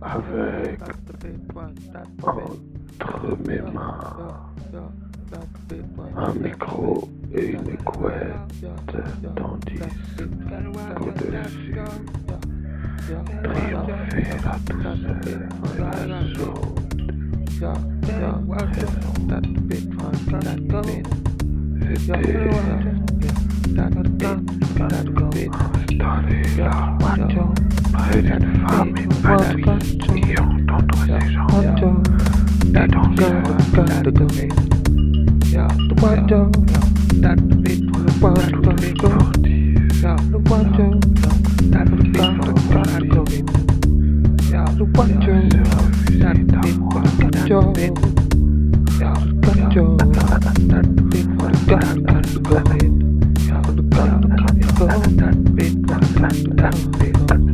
avec entre mes mains un micro et une couette, tandis qu'au-dessus triomphait la douceur et la zone. C'était installé là, près d'une femme pas la vie. Et entendre ces gens. That don't serve, that That would be for, that would be for you. That would be for you. That would be for you.